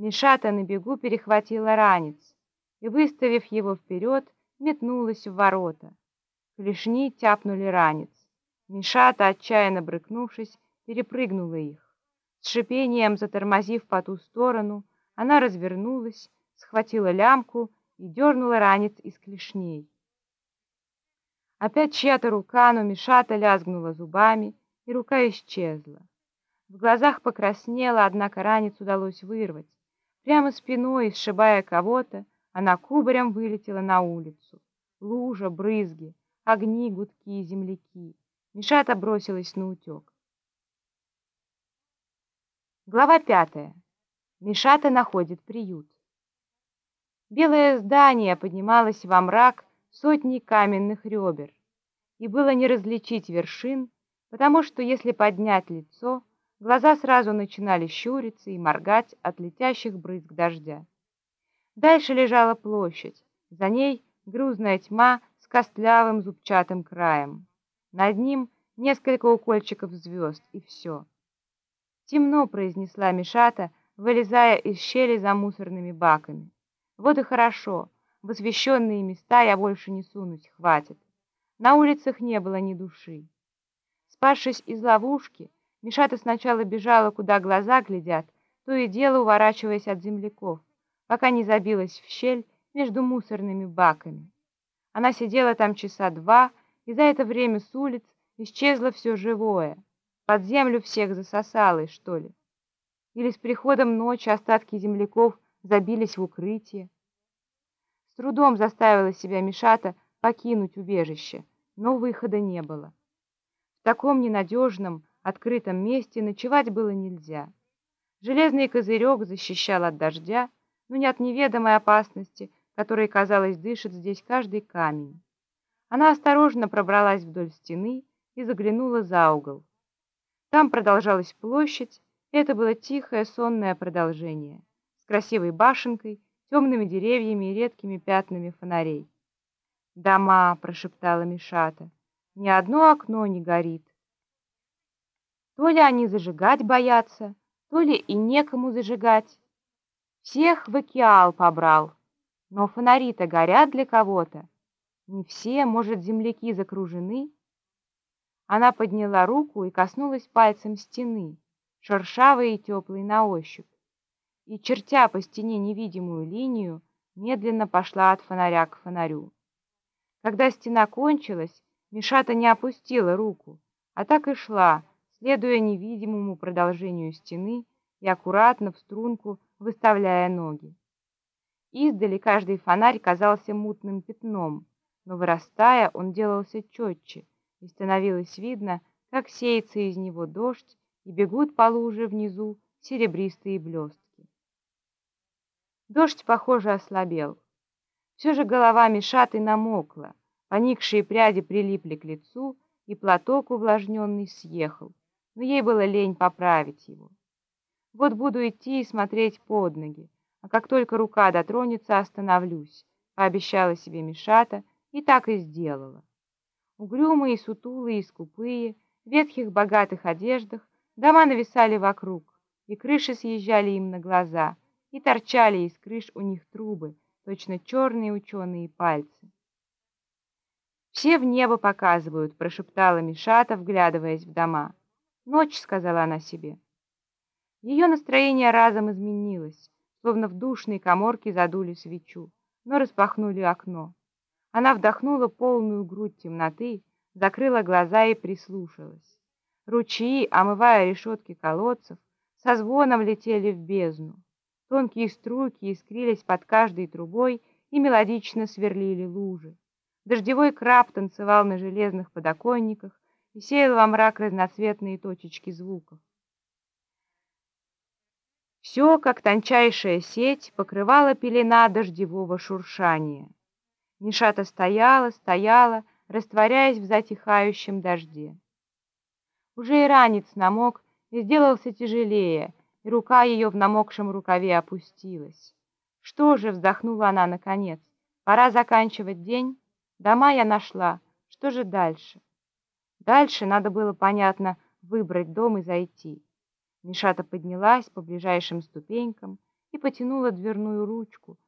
Мишата на бегу перехватила ранец и, выставив его вперед, метнулась в ворота. Клешни тяпнули ранец. Мишата, отчаянно брыкнувшись, перепрыгнула их. С шипением затормозив по ту сторону, она развернулась, схватила лямку и дернула ранец из клешней. Опять чья-то рука, но Мишата лязгнула зубами, и рука исчезла. В глазах покраснела, однако ранец удалось вырвать. Прямо спиной, сшибая кого-то, она кубарем вылетела на улицу. Лужа, брызги, огни, гудки и земляки. Мишата бросилась на утек. Глава пятая. Мишата находит приют. Белое здание поднималось во мрак сотни каменных ребер, и было не различить вершин, потому что если поднять лицо, Глаза сразу начинали щуриться и моргать от летящих брызг дождя. Дальше лежала площадь, за ней грузная тьма с костлявым зубчатым краем. Над ним несколько укольчиков звезд, и все. «Темно», — произнесла Мишата, вылезая из щели за мусорными баками. «Вот и хорошо. В освещенные места я больше не сунусь, хватит». На улицах не было ни души. Спасшись из ловушки, Мишата сначала бежала, куда глаза глядят, то и дело уворачиваясь от земляков, пока не забилась в щель между мусорными баками. Она сидела там часа два, и за это время с улиц исчезло все живое. Под землю всех засосало, что ли? Или с приходом ночи остатки земляков забились в укрытие? С трудом заставила себя Мишата покинуть убежище, но выхода не было. В таком ненадежном, открытом месте ночевать было нельзя. Железный козырек защищал от дождя, но не от неведомой опасности, которой, казалось, дышит здесь каждый камень. Она осторожно пробралась вдоль стены и заглянула за угол. Там продолжалась площадь, и это было тихое сонное продолжение, с красивой башенкой, темными деревьями и редкими пятнами фонарей. «Дома!» — прошептала Мишата. «Ни одно окно не горит. То ли они зажигать боятся, то ли и некому зажигать. Всех в океал побрал, но фонари-то горят для кого-то. Не все, может, земляки закружены. Она подняла руку и коснулась пальцем стены, шершавой и теплой на ощупь, и, чертя по стене невидимую линию, медленно пошла от фонаря к фонарю. Когда стена кончилась, Мишата не опустила руку, а так и шла, следуя невидимому продолжению стены и аккуратно в струнку выставляя ноги. Издали каждый фонарь казался мутным пятном, но вырастая, он делался четче, и становилось видно, как сеется из него дождь, и бегут по луже внизу серебристые блестки. Дождь, похоже, ослабел. Все же голова Мишаты намокла, поникшие пряди прилипли к лицу, и платок увлажненный съехал но ей было лень поправить его. Вот буду идти и смотреть под ноги, а как только рука дотронется, остановлюсь, пообещала себе Мишата и так и сделала. Угрюмые, сутулые и скупые, в ветхих богатых одеждах, дома нависали вокруг, и крыши съезжали им на глаза, и торчали из крыш у них трубы, точно черные ученые пальцы. «Все в небо показывают», — прошептала Мишата, вглядываясь в дома. «Ночь», — сказала она себе. Ее настроение разом изменилось, словно в душной коморке задули свечу, но распахнули окно. Она вдохнула полную грудь темноты, закрыла глаза и прислушалась. Ручьи, омывая решетки колодцев, со звоном летели в бездну. Тонкие струйки искрились под каждой трубой и мелодично сверлили лужи. Дождевой краб танцевал на железных подоконниках, и сеял во мрак разноцветные точечки звуков. Все, как тончайшая сеть, покрывала пелена дождевого шуршания. Мишата стояла, стояла, растворяясь в затихающем дожде. Уже и ранец намок и сделался тяжелее, и рука ее в намокшем рукаве опустилась. Что же, вздохнула она наконец, пора заканчивать день. Дома я нашла, что же дальше? Дальше надо было, понятно, выбрать дом и зайти. Мишата поднялась по ближайшим ступенькам и потянула дверную ручку,